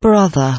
Brother